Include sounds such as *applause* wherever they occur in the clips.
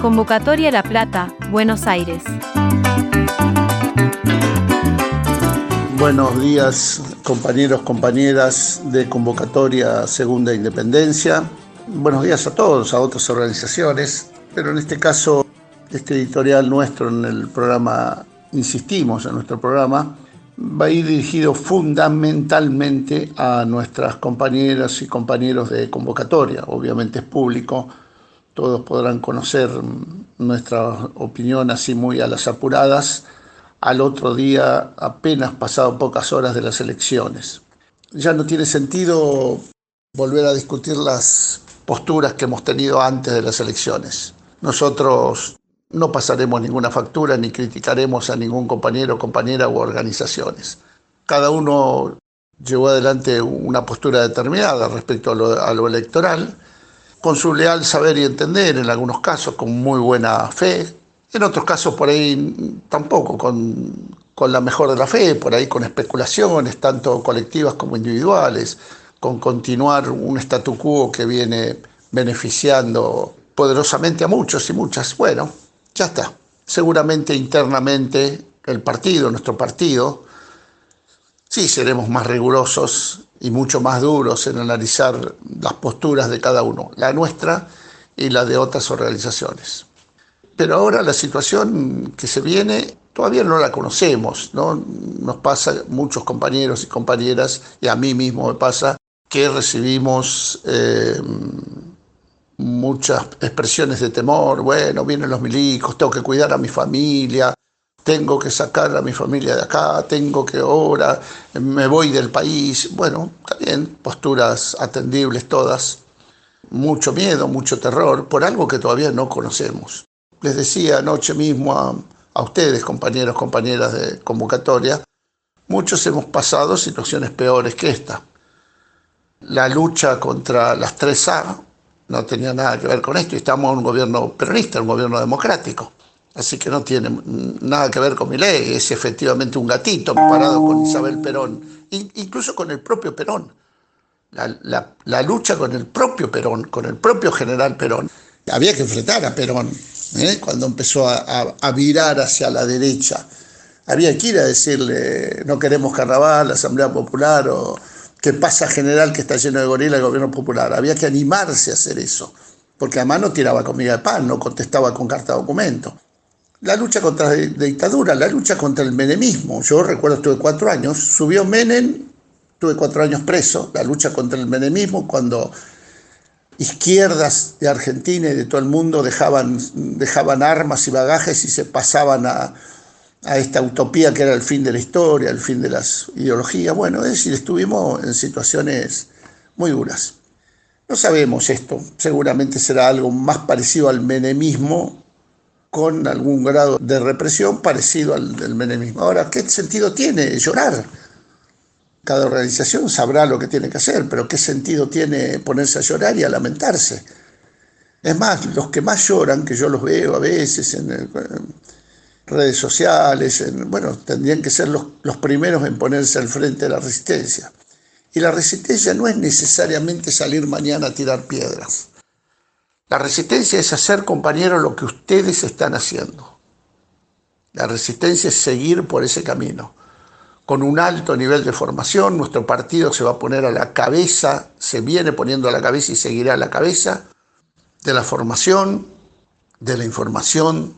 Convocatoria La Plata, Buenos Aires. Buenos días, compañeros, compañeras de Convocatoria Segunda Independencia. Buenos días a todos, a otras organizaciones, pero en este caso, este editorial nuestro en el programa, insistimos en nuestro programa, va a ir dirigido fundamentalmente a nuestras compañeras y compañeros de convocatoria. Obviamente es público, todos podrán conocer nuestra opinión así muy a las apuradas al otro día, apenas pasado pocas horas de las elecciones. Ya no tiene sentido volver a discutir las posturas que hemos tenido antes de las elecciones. Nosotros no pasaremos ninguna factura ni criticaremos a ningún compañero, compañera u organizaciones. Cada uno llevó adelante una postura determinada respecto a lo, electoral, con su leal saber y entender, en algunos casos con muy buena fe, en otros casos por ahí tampoco, con, con la mejor de la fe, por ahí con especulaciones, tanto colectivas como individuales, con continuar un statu quo que viene beneficiando poderosamente a muchos y muchas. Bueno, ya está. Seguramente internamente el partido, nuestro partido, sí seremos más rigurosos y mucho más duros en analizar las posturas de cada uno, la nuestra y la de otras organizaciones. Pero ahora la situación que se viene todavía no la conocemos, ¿no? Nos pasa muchos compañeros y compañeras, y a mí mismo me pasa, que recibimos eh, muchas expresiones de temor, bueno, vienen los milicos, tengo que cuidar a mi familia, tengo que sacar a mi familia de acá, tengo que ahora, me voy del país. Bueno, también posturas atendibles todas. Mucho miedo, mucho terror por algo que todavía no conocemos les decía anoche mismo a, ustedes, compañeros, compañeras de convocatoria, muchos hemos pasado situaciones peores que esta. La lucha contra las 3A no tenía nada que ver con esto y estamos en un gobierno peronista, un gobierno democrático. Así que no tiene nada que ver con mi ley, es efectivamente un gatito comparado con Isabel Perón, incluso con el propio Perón. La, lucha con el propio Perón, con el propio general Perón. Había que enfrentar a Perón, ¿eh? cuando empezó a, virar hacia la derecha. Había que ir a decirle, no queremos carnaval, la Asamblea Popular o que pasa general que está lleno de gorila el gobierno popular. Había que animarse a hacer eso, porque además no tiraba comida de pan, no contestaba con carta de documento. La lucha contra la dictadura, la lucha contra el menemismo. Yo recuerdo, estuve cuatro años, subió Menem, tuve cuatro años preso, la lucha contra el menemismo cuando izquierdas de Argentina y de todo el mundo dejaban, dejaban armas y bagajes y se pasaban a, esta utopía que era el fin de la historia, el fin de las ideologías. Bueno, es decir, estuvimos en situaciones muy duras. No sabemos esto, seguramente será algo más parecido al menemismo con algún grado de represión parecido al del menemismo. Ahora, ¿qué sentido tiene llorar? Cada organización sabrá lo que tiene que hacer, pero ¿qué sentido tiene ponerse a llorar y a lamentarse? Es más, los que más lloran, que yo los veo a veces en, redes sociales, bueno, tendrían que ser los, los primeros en ponerse al frente de la resistencia. Y la resistencia no es necesariamente salir mañana a tirar piedras. La resistencia es hacer, compañeros, lo que ustedes están haciendo. La resistencia es seguir por ese camino con un alto nivel de formación. Nuestro partido se va a poner a la cabeza, se viene poniendo a la cabeza y seguirá a la cabeza de la formación, de la información,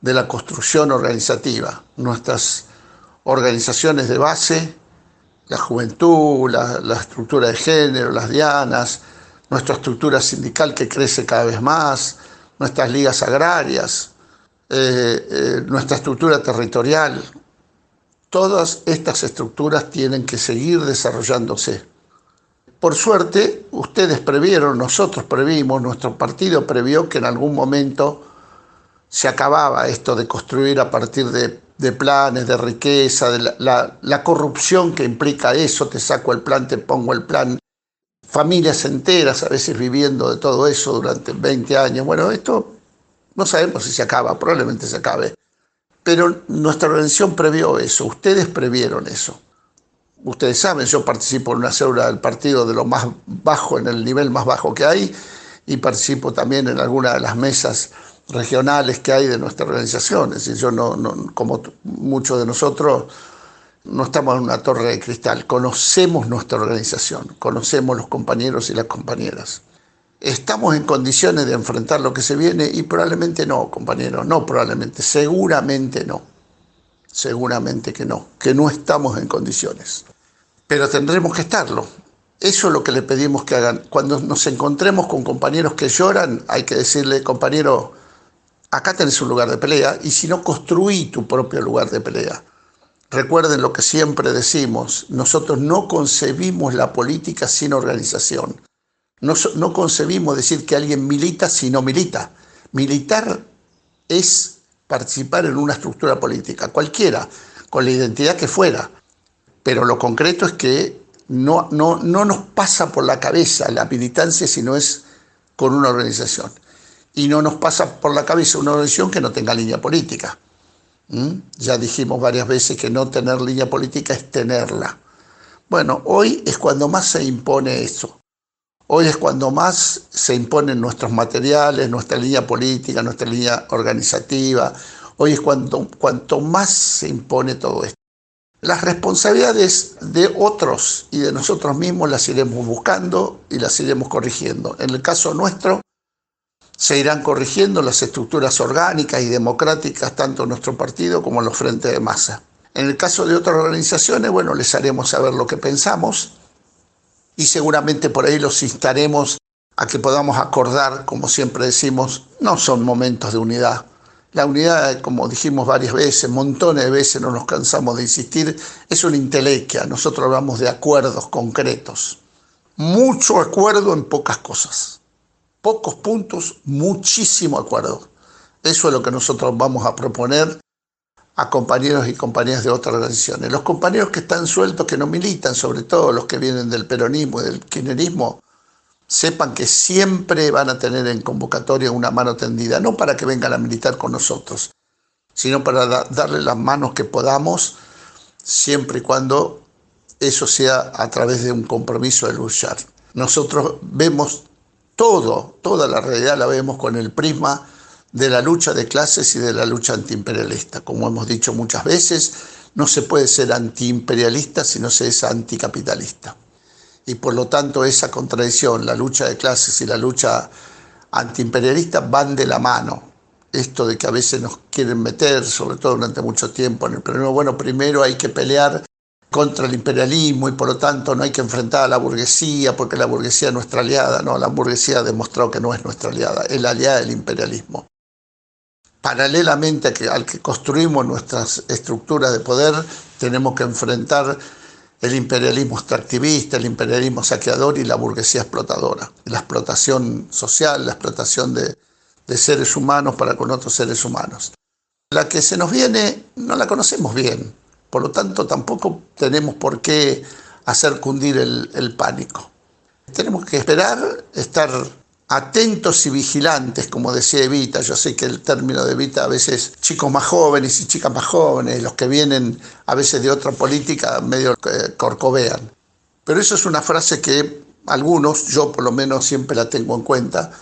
de la construcción organizativa. Nuestras organizaciones de base, la juventud, la, estructura de género, las dianas, nuestra estructura sindical que crece cada vez más, nuestras ligas agrarias, eh, eh, nuestra estructura territorial. Todas estas estructuras tienen que seguir desarrollándose. Por suerte, ustedes previeron, nosotros previmos, nuestro partido previó que en algún momento se acababa esto de construir a partir de, planes, de riqueza, de la, corrupción que implica eso, te saco el plan, te pongo el plan, familias enteras a veces viviendo de todo eso durante 20 años. Bueno, esto no sabemos si se acaba, probablemente se acabe. Pero nuestra organización previó eso, ustedes previeron eso. Ustedes saben, yo participo en una célula del partido de lo más bajo, en el nivel más bajo que hay, y participo también en alguna de las mesas regionales que hay de nuestra organización. Es decir, yo no, como muchos de nosotros, no estamos en una torre de cristal, conocemos nuestra organización, conocemos los compañeros y las compañeras. ¿Estamos en condiciones de enfrentar lo que se viene? Y probablemente no, compañeros, no probablemente, seguramente no, seguramente que no, que no estamos en condiciones. Pero tendremos que estarlo. Eso es lo que le pedimos que hagan. Cuando nos encontremos con compañeros que lloran, hay que decirle, compañero, acá tenés un lugar de pelea y si no, construí tu propio lugar de pelea. Recuerden lo que siempre decimos, nosotros no concebimos la política sin organización. No, concebimos decir que alguien milita si no milita. Militar es participar en una estructura política, cualquiera, con la identidad que fuera. Pero lo concreto es que no, no, no nos pasa por la cabeza la militancia si no es con una organización y no nos pasa por la cabeza una organización que no tenga línea política. ¿Mm? Ya dijimos varias veces que no tener línea política es tenerla. Bueno, hoy es cuando más se impone eso. Hoy es cuando más se imponen nuestros materiales, nuestra línea política, nuestra línea organizativa. Hoy es cuando, cuanto más se impone todo esto. Las responsabilidades de otros y de nosotros mismos las iremos buscando y las iremos corrigiendo. En el caso nuestro, se irán corrigiendo las estructuras orgánicas y democráticas tanto en nuestro partido como en los frentes de masa. En el caso de otras organizaciones, bueno, les haremos saber lo que pensamos y seguramente por ahí los instaremos a que podamos acordar, como siempre decimos, no son momentos de unidad. La unidad, como dijimos varias veces, montones de veces no nos cansamos de insistir, es una intelequia. Nosotros hablamos de acuerdos concretos. Mucho acuerdo en pocas cosas pocos puntos, muchísimo acuerdo. Eso es lo que nosotros vamos a proponer a compañeros y compañeras de otras organizaciones. Los compañeros que están sueltos, que no militan, sobre todo los que vienen del peronismo y del kirchnerismo, sepan que siempre van a tener en convocatoria una mano tendida, no para que vengan a militar con nosotros, sino para darle las manos que podamos, siempre y cuando eso sea a través de un compromiso de luchar. Nosotros vemos todo, toda la realidad la vemos con el prisma de la lucha de clases y de la lucha antiimperialista. Como hemos dicho muchas veces, no se puede ser antiimperialista si no se es anticapitalista. Y por lo tanto esa contradicción, la lucha de clases y la lucha antiimperialista van de la mano. Esto de que a veces nos quieren meter, sobre todo durante mucho tiempo, en el primero, bueno, primero hay que pelear contra el imperialismo y por lo tanto no hay que enfrentar a la burguesía porque la burguesía es nuestra aliada. No, la burguesía ha demostrado que no es nuestra aliada, es la aliada del imperialismo. Paralelamente al que construimos nuestras estructuras de poder, tenemos que enfrentar el imperialismo extractivista, el imperialismo saqueador y la burguesía explotadora. La explotación social, la explotación de, de seres humanos para con otros seres humanos. La que se nos viene no la conocemos bien, por lo tanto, tampoco tenemos por qué hacer cundir el, pánico. Tenemos que esperar, estar atentos y vigilantes, como decía Evita. Yo sé que el término de Evita a veces chicos más jóvenes y chicas más jóvenes, los que vienen a veces de otra política, medio eh, corcovean. Pero eso es una frase que algunos, yo por lo menos siempre la tengo en cuenta,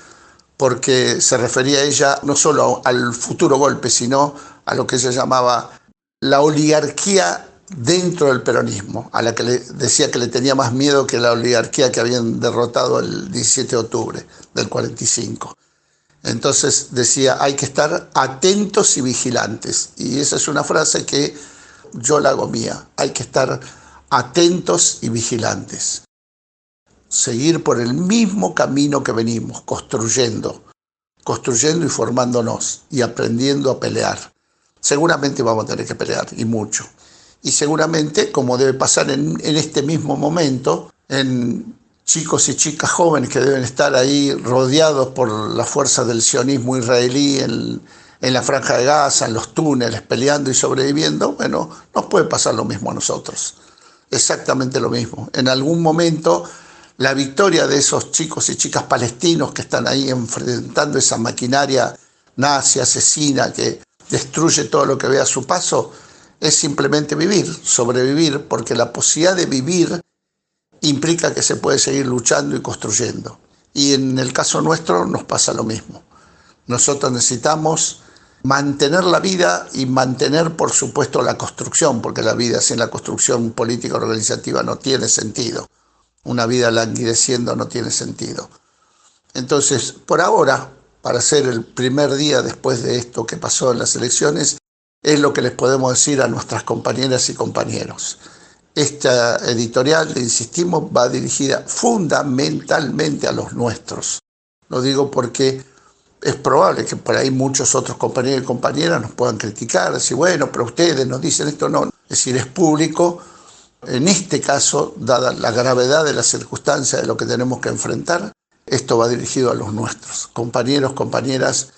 porque se refería a ella no solo al futuro golpe, sino a lo que ella llamaba la oligarquía dentro del peronismo, a la que le decía que le tenía más miedo que la oligarquía que habían derrotado el 17 de octubre del 45. Entonces decía, hay que estar atentos y vigilantes. Y esa es una frase que yo la hago mía, hay que estar atentos y vigilantes. seguir por el mismo camino que venimos, construyendo, construyendo y formándonos y aprendiendo a pelear. Seguramente vamos a tener que pelear y mucho. Y seguramente, como debe pasar en, este mismo momento, en chicos y chicas jóvenes que deben estar ahí rodeados por la fuerza del sionismo israelí en, en la franja de Gaza, en los túneles, peleando y sobreviviendo, bueno, nos puede pasar lo mismo a nosotros. Exactamente lo mismo. En algún momento la victoria de esos chicos y chicas palestinos que están ahí enfrentando esa maquinaria nazi, asesina, que destruye todo lo que ve a su paso, es simplemente vivir, sobrevivir, porque la posibilidad de vivir implica que se puede seguir luchando y construyendo. Y en el caso nuestro nos pasa lo mismo. Nosotros necesitamos mantener la vida y mantener, por supuesto, la construcción, porque la vida sin la construcción política organizativa no tiene sentido una vida languideciendo no tiene sentido. Entonces, por ahora, para ser el primer día después de esto que pasó en las elecciones, es lo que les podemos decir a nuestras compañeras y compañeros. Esta editorial, le insistimos, va dirigida fundamentalmente a los nuestros. Lo digo porque es probable que por ahí muchos otros compañeros y compañeras nos puedan criticar, decir, bueno, pero ustedes nos dicen esto, no. Es decir, es público, en este caso, dada la gravedad de las circunstancias de lo que tenemos que enfrentar, esto va dirigido a los nuestros. Compañeros, compañeras,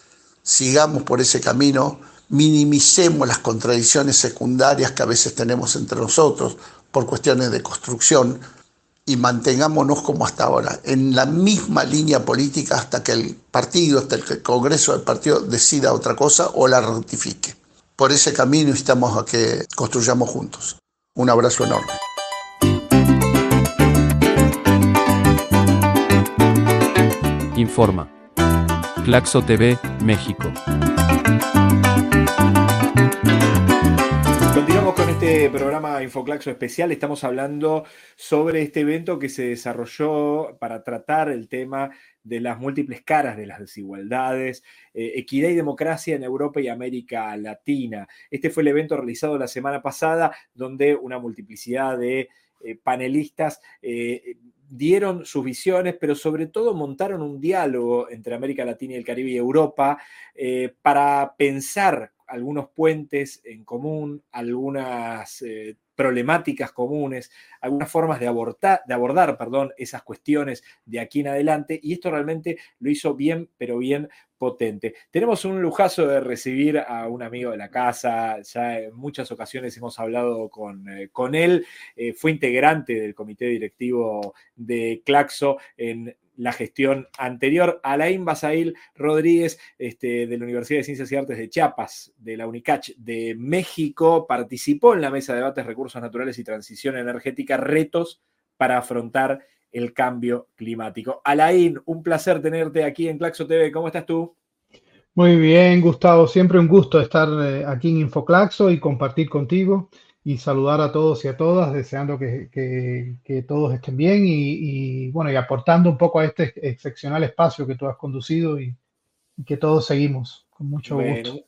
sigamos por ese camino, minimicemos las contradicciones secundarias que a veces tenemos entre nosotros por cuestiones de construcción y mantengámonos como hasta ahora, en la misma línea política hasta que el partido, hasta que el Congreso del partido decida otra cosa o la ratifique. Por ese camino estamos a que construyamos juntos. Un abrazo enorme. Informa. Claxo TV, México. Continuamos con este programa Infoclaxo especial. Estamos hablando sobre este evento que se desarrolló para tratar el tema de las múltiples caras de las desigualdades, eh, equidad y democracia en Europa y América Latina. Este fue el evento realizado la semana pasada donde una multiplicidad de eh, panelistas eh, dieron sus visiones, pero sobre todo montaron un diálogo entre América Latina y el Caribe y Europa para pensar algunos puentes en común, algunas problemáticas comunes, algunas formas de, abordar, de abordar perdón, esas cuestiones de aquí en adelante, y esto realmente lo hizo bien, pero bien potente. Tenemos un lujazo de recibir a un amigo de la casa, ya en muchas ocasiones hemos hablado con, eh, con él, eh, fue integrante del comité directivo de Claxo en la gestión anterior. Alain Basail Rodríguez, este, de la Universidad de Ciencias y Artes de Chiapas, de la UNICACH de México, participó en la mesa de debates Recursos Naturales y Transición Energética, retos para afrontar el cambio climático. Alain, un placer tenerte aquí en Claxo TV. ¿Cómo estás tú? Muy bien, Gustavo. Siempre un gusto estar eh, aquí en Infoclaxo y compartir contigo y saludar a todos y a todas, deseando que, que, todos estén bien y, bueno, y aportando un poco a este excepcional espacio que tú has conducido y, que todos seguimos con mucho gusto.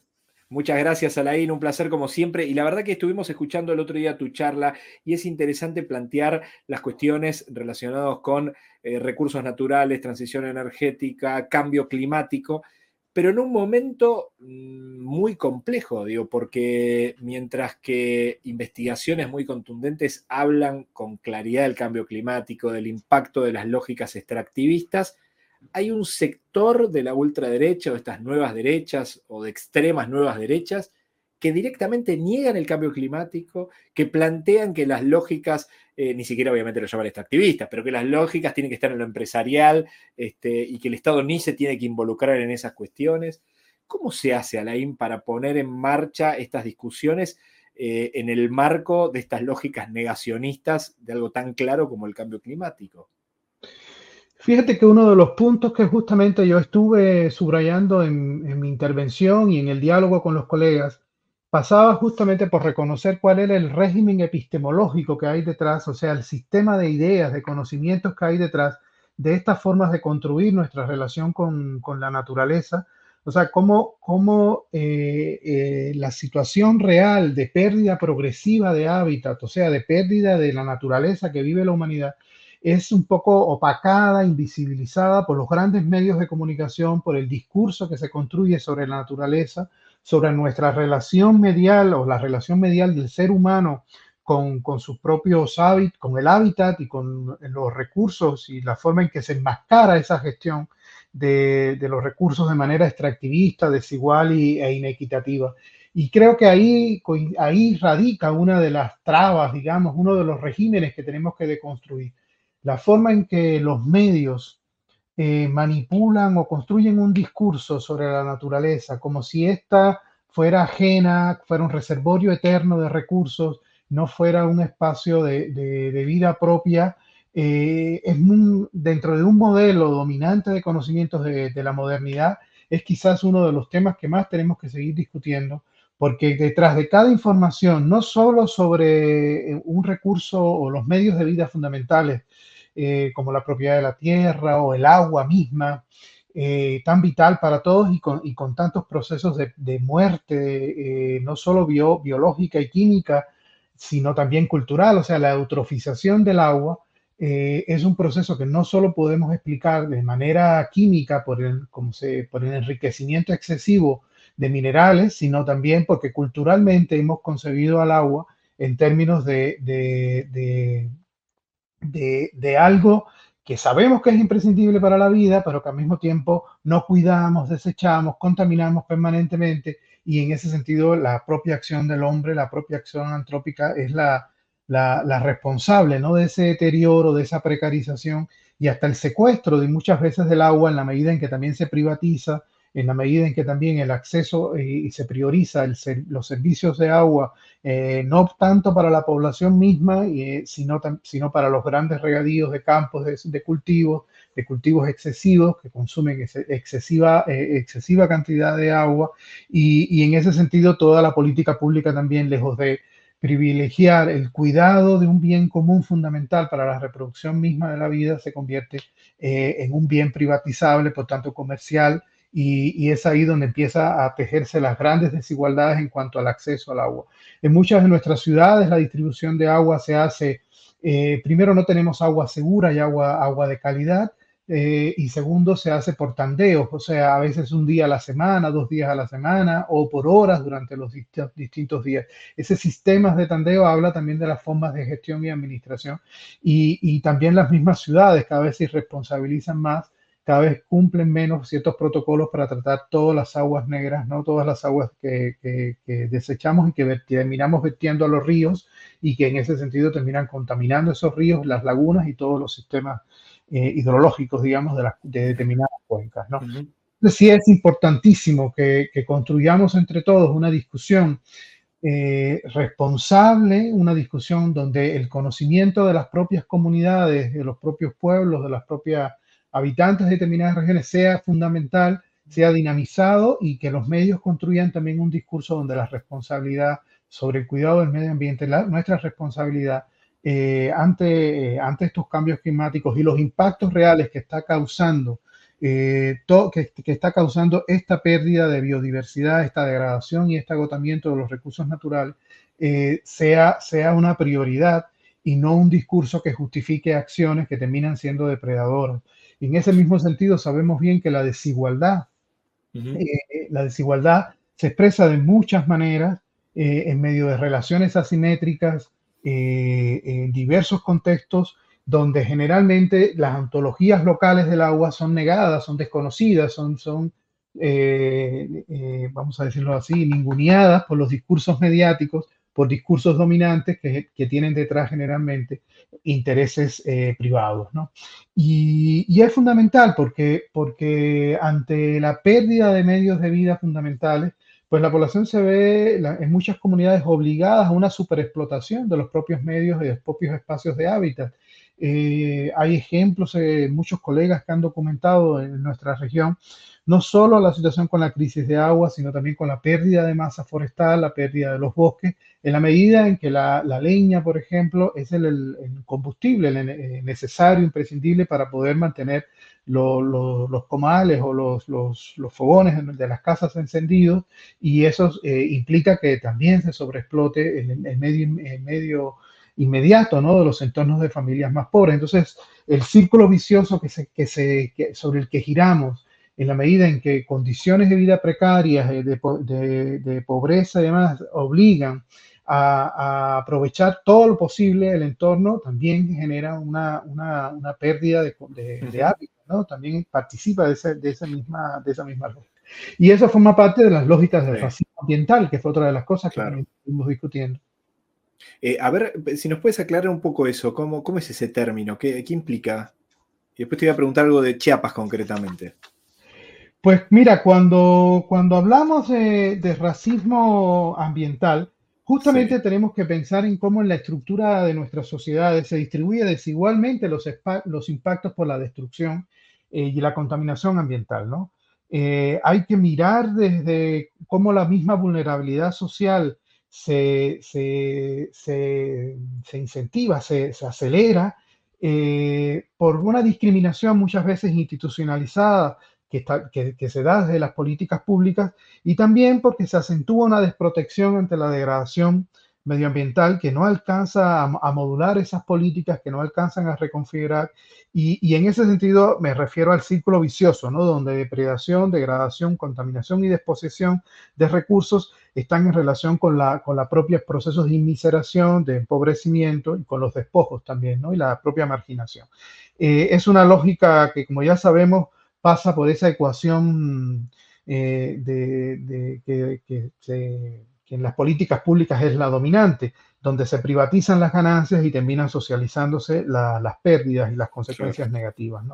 Muchas gracias, Alain, un placer como siempre. Y la verdad que estuvimos escuchando el otro día tu charla y es interesante plantear las cuestiones relacionadas con eh, recursos naturales, transición energética, cambio climático pero en un momento mm, muy complejo, digo, porque mientras que investigaciones muy contundentes hablan con claridad del cambio climático, del impacto de las lógicas extractivistas, hay un sector de la ultraderecha o estas nuevas derechas o de extremas nuevas derechas que directamente niegan el cambio climático, que plantean que las lógicas, eh, ni siquiera obviamente lo llaman extractivistas, pero que las lógicas tienen que estar en lo empresarial este, y que el Estado ni se tiene que involucrar en esas cuestiones. ¿Cómo se hace, Alain, para poner en marcha estas discusiones eh, en el marco de estas lógicas negacionistas de algo tan claro como el cambio climático? Fíjate que uno de los puntos que justamente yo estuve subrayando en mi intervención y en el diálogo con los colegas pasaba justamente por reconocer cuál era el régimen epistemológico que hay detrás, o sea, el sistema de ideas, de conocimientos que hay detrás de estas formas de construir nuestra relación con, la naturaleza. O sea, cómo, cómo eh, eh, la situación real de pérdida progresiva de hábitat, o sea, de pérdida de la naturaleza que vive la humanidad, es un poco opacada, invisibilizada por los grandes medios de comunicación, por el discurso que se construye sobre la naturaleza, sobre nuestra relación medial o la relación medial del ser humano con, con sus propios hábitats, con el hábitat y con los recursos y la forma en que se enmascara esa gestión de, de los recursos de manera extractivista, desigual y, e inequitativa. Y creo que ahí, ahí radica una de las trabas, digamos, uno de los regímenes que tenemos que deconstruir. La forma en que los medios eh, manipulan o construyen un discurso sobre la naturaleza, como si ésta fuera ajena, fuera un reservorio eterno de recursos, no fuera un espacio de, de, vida propia, eh, es dentro de un modelo dominante de conocimientos de, de, la modernidad, es quizás uno de los temas que más tenemos que seguir discutiendo, porque detrás de cada información, no solo sobre un recurso o los medios de vida fundamentales, eh, como la propiedad de la tierra o el agua misma, eh, tan vital para todos y con, tantos procesos de, muerte, eh, no solo bio, biológica y química, sino también cultural, o sea, la eutrofización del agua es un proceso que no solo podemos explicar de manera química por el, como se, por el enriquecimiento excesivo de minerales, sino también porque culturalmente hemos concebido al agua en términos de, de, algo que sabemos que es imprescindible para la vida, pero que al mismo tiempo no cuidamos, desechamos, contaminamos permanentemente y en ese sentido la propia acción del hombre, la propia acción antrópica es la, la, la, responsable ¿no? de ese deterioro, de esa precarización y hasta el secuestro de muchas veces del agua en la medida en que también se privatiza, en la medida en que también el acceso eh, y se prioriza los servicios de agua, eh, no tanto para la población misma, eh, sino, sino para los grandes regadíos de campos de, cultivos, de cultivos excesivos que consumen excesiva, excesiva cantidad de agua. Y, y en ese sentido toda la política pública también, lejos de privilegiar el cuidado de un bien común fundamental para la reproducción misma de la vida se convierte en un bien privatizable, por tanto comercial, y, es ahí donde empieza a tejerse las grandes desigualdades en cuanto al acceso al agua. En muchas de nuestras ciudades la distribución de agua se hace, eh, primero no tenemos agua segura y agua, agua de calidad, eh, y segundo se hace por tandeos, o sea, a veces un día a la semana, dos días a la semana o por horas durante los distintos días. Ese sistema de tandeo habla también de las formas de gestión y administración y, y también las mismas ciudades cada vez se responsabilizan más cada vez cumplen menos ciertos protocolos para tratar todas las aguas negras, no todas las aguas que, desechamos y que terminamos vertiendo a los ríos y que en ese sentido terminan contaminando esos ríos, las lagunas y todos los sistemas eh, hidrológicos, digamos, de, las, de determinadas cuencas. ¿no? Entonces sí es importantísimo que, construyamos entre todos una discusión eh, responsable, una discusión donde el conocimiento de las propias comunidades, de los propios pueblos, de las propias habitantes de determinadas regiones sea fundamental, sea dinamizado y que los medios construyan también un discurso donde la responsabilidad sobre el cuidado del medio ambiente, nuestra responsabilidad eh, ante, eh, ante estos cambios climáticos y los impactos reales que está causando eh, que, está causando esta pérdida de biodiversidad, esta degradación y este agotamiento de los recursos naturales, sea, sea una prioridad y no un discurso que justifique acciones que terminan siendo depredadoras. En ese mismo sentido, sabemos bien que la desigualdad, uh -huh. eh, la desigualdad se expresa de muchas maneras eh, en medio de relaciones asimétricas, eh, en diversos contextos, donde generalmente las ontologías locales del agua son negadas, son desconocidas, son, son eh, eh, vamos a decirlo así, ninguneadas por los discursos mediáticos, por discursos dominantes que, que tienen detrás generalmente intereses eh, privados. ¿no? Y, es fundamental porque, porque ante la pérdida de medios de vida fundamentales, pues la población se ve en muchas comunidades obligadas a una superexplotación de los propios medios y de los propios espacios de hábitat. Eh, hay ejemplos, eh, muchos colegas que han documentado en nuestra región, no solo la situación con la crisis de agua, sino también con la pérdida de masa forestal, la pérdida de los bosques, en la medida en que la, la leña, por ejemplo, es el, el, el combustible el necesario, imprescindible para poder mantener lo, lo, los comales o los, los, los, fogones de las casas encendidos y eso eh, implica que también se sobreexplote el, el medio, el medio inmediato, ¿no? De los entornos de familias más pobres. Entonces, el círculo vicioso que se, que se, sobre el que giramos, en la medida en que condiciones de vida precarias, eh, de, de, pobreza y demás, obligan a, aprovechar todo lo posible el entorno, también genera una, una, una pérdida de, de, hábitos, ¿no? También participa de, ese, de, esa misma, de esa misma lógica. Y eso forma parte de las lógicas del racismo ambiental, que fue otra de las cosas que estuvimos discutiendo. Eh, a ver, si nos puedes aclarar un poco eso, ¿cómo, cómo es ese término? ¿Qué, ¿Qué, implica? Y después te voy a preguntar algo de Chiapas concretamente. Pues mira, cuando, cuando hablamos de, racismo ambiental, justamente tenemos que pensar en cómo en la estructura de nuestras sociedades se distribuye desigualmente los, los impactos por la destrucción eh, y la contaminación ambiental, ¿no? Eh, hay que mirar desde cómo la misma vulnerabilidad social se, incentiva, se, acelera eh, por una discriminación muchas veces institucionalizada que, que, se da desde las políticas públicas y también porque se acentúa una desprotección ante la degradación medioambiental que no alcanza a, modular esas políticas, que no alcanzan a reconfigurar. Y, en ese sentido me refiero al círculo vicioso, ¿no? donde depredación, degradación, contaminación y desposesión de recursos están en relación con la, con los propios procesos de inmiseración, de empobrecimiento y con los despojos también, ¿no? y la propia marginación. Eh, es una lógica que, como ya sabemos, pasa por esa ecuación eh, de, que se en las políticas públicas es la dominante, donde se privatizan las ganancias y terminan socializándose las pérdidas y las consecuencias negativas.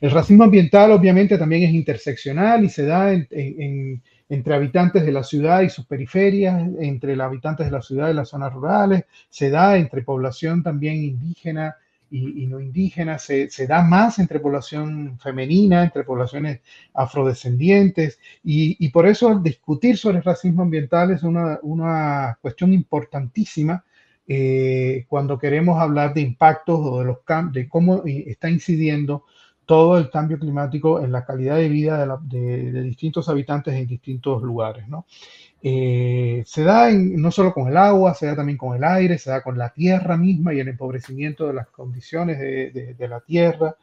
El racismo ambiental obviamente también es interseccional y se da entre habitantes de la ciudad y sus periferias, entre los habitantes de la ciudad y las zonas rurales, se da entre población también indígena y, no indígenas, se, da más entre población femenina, entre poblaciones afrodescendientes, y, por eso discutir sobre el racismo ambiental es una, una cuestión importantísima eh, cuando queremos hablar de impactos o de, los de cómo está incidiendo todo el cambio climático en la calidad de vida de, distintos habitantes en distintos lugares. ¿no? Eh, se da no solo con el agua, se da también con el aire, se da con la tierra misma y el empobrecimiento de las condiciones de, la tierra.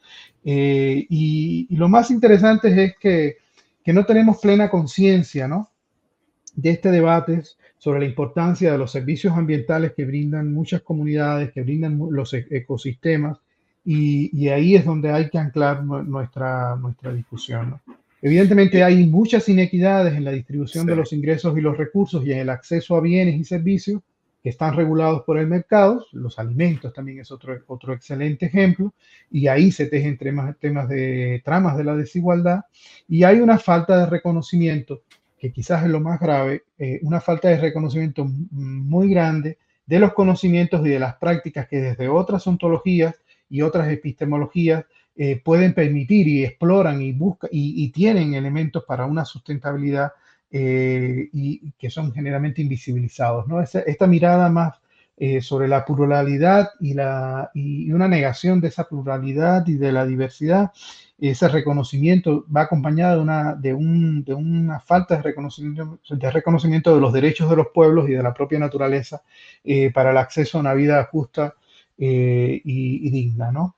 Eh, y, lo más interesante es que, no tenemos plena conciencia ¿no? de este debate sobre la importancia de los servicios ambientales que brindan muchas comunidades, que brindan los e-, ecosistemas, y, ahí es donde hay que anclar nuestra, nuestra discusión. ¿no? Evidentemente hay muchas inequidades en la distribución de los ingresos y los recursos y en el acceso a bienes y servicios que están regulados por el mercado. Los alimentos también es otro, otro excelente ejemplo. Y ahí se tejen temas, temas de tramas de la desigualdad. Y hay una falta de reconocimiento, que quizás es lo más grave, eh, una falta de reconocimiento muy grande de los conocimientos y de las prácticas que desde otras ontologías y otras epistemologías eh, pueden permitir y exploran y buscan y, tienen elementos para una sustentabilidad eh, y que son generalmente invisibilizados. ¿no? Esta, mirada más eh, sobre la pluralidad y, la, y una negación de esa pluralidad y de la diversidad, ese reconocimiento va acompañado de una, de, un, de una falta de reconocimiento, de reconocimiento de los derechos de los pueblos y de la propia naturaleza para el acceso a una vida justa y, y digna, ¿no?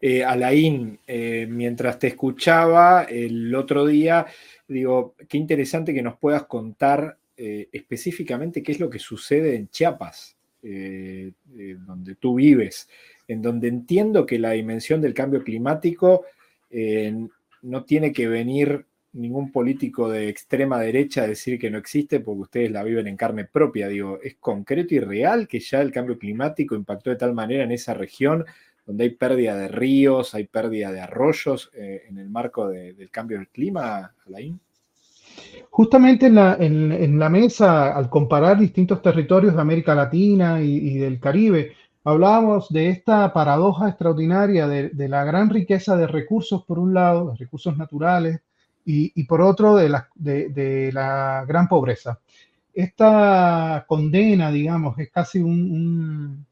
Eh, Alain, eh, mientras te escuchaba el otro día, digo, qué interesante que nos puedas contar eh, específicamente qué es lo que sucede en Chiapas, donde tú vives, en donde entiendo que la dimensión del cambio climático no tiene que venir ningún político de extrema derecha decir que no existe porque ustedes la viven en carne propia. Digo, ¿es concreto y real que ya el cambio climático impactó de tal manera en esa región donde hay pérdida de ríos, hay pérdida de arroyos eh, en el marco del cambio del clima, Alain? Justamente en la, en, la, mesa, al comparar distintos territorios de América Latina y, del Caribe, hablábamos de esta paradoja extraordinaria de, la gran riqueza de recursos, por un lado, recursos naturales, y, por otro, de la, de, la, gran pobreza. Esta condena, digamos, es casi un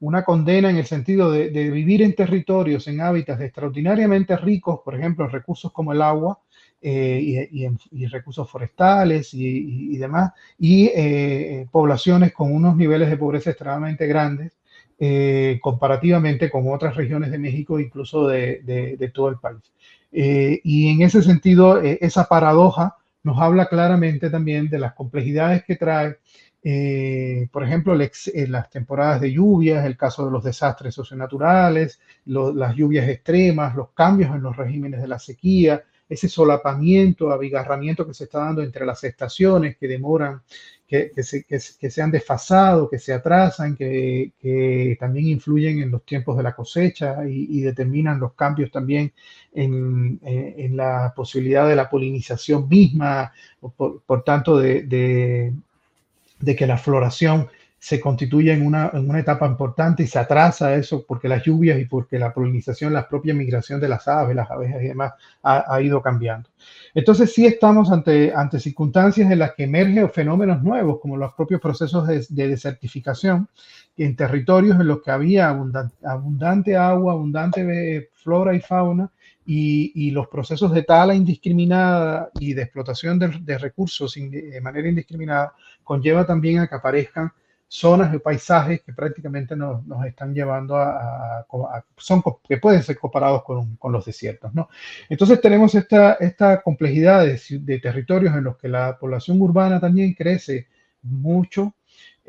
una condena en el sentido de, vivir en territorios, en hábitats extraordinariamente ricos, por ejemplo, en recursos como el agua eh, y, recursos forestales y, demás, y eh, poblaciones con unos niveles de pobreza extremadamente grandes, eh, comparativamente con otras regiones de México, incluso de, todo el país. Eh, y en ese sentido, esa paradoja nos habla claramente también de las complejidades que trae, por ejemplo, las temporadas de lluvias, el caso de los desastres socionaturales, las lluvias extremas, los cambios en los regímenes de la sequía, ese solapamiento, abigarramiento que se está dando entre las estaciones que demoran, que, se, que, han desfasado, que se atrasan, que, también influyen en los tiempos de la cosecha y, determinan los cambios también en, la posibilidad de la polinización misma, por, tanto de, de que la floración se constituye en una, en una, etapa importante y se atrasa eso porque las lluvias y porque la polinización, la propia migración de las aves, las abejas y demás ha, ido cambiando. Entonces sí estamos ante, ante circunstancias en las que emergen fenómenos nuevos como los propios procesos de, desertificación en territorios en los que había abundante, agua, abundante flora y fauna y, los procesos de tala indiscriminada y de explotación de, recursos de manera indiscriminada conlleva también a que aparezcan zonas de paisajes que prácticamente nos, nos están llevando a, son, que pueden ser comparados con, con, los desiertos. ¿no? Entonces tenemos esta, esta complejidad de, de, territorios en los que la población urbana también crece mucho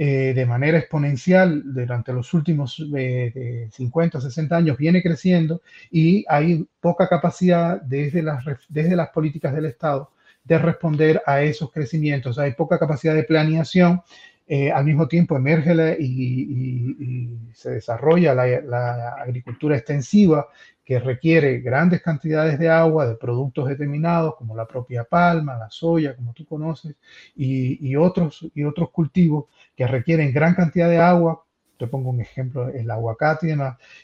eh, de manera exponencial durante los últimos 50 o 60 años, viene creciendo y hay poca capacidad desde las, desde las políticas del Estado de responder a esos crecimientos. Hay poca capacidad de planeación eh, al mismo tiempo emerge y, se desarrolla la, agricultura extensiva que requiere grandes cantidades de agua, de productos determinados como la propia palma, la soya, como tú conoces, y, otros, y otros cultivos que requieren gran cantidad de agua. Te pongo un ejemplo, el aguacate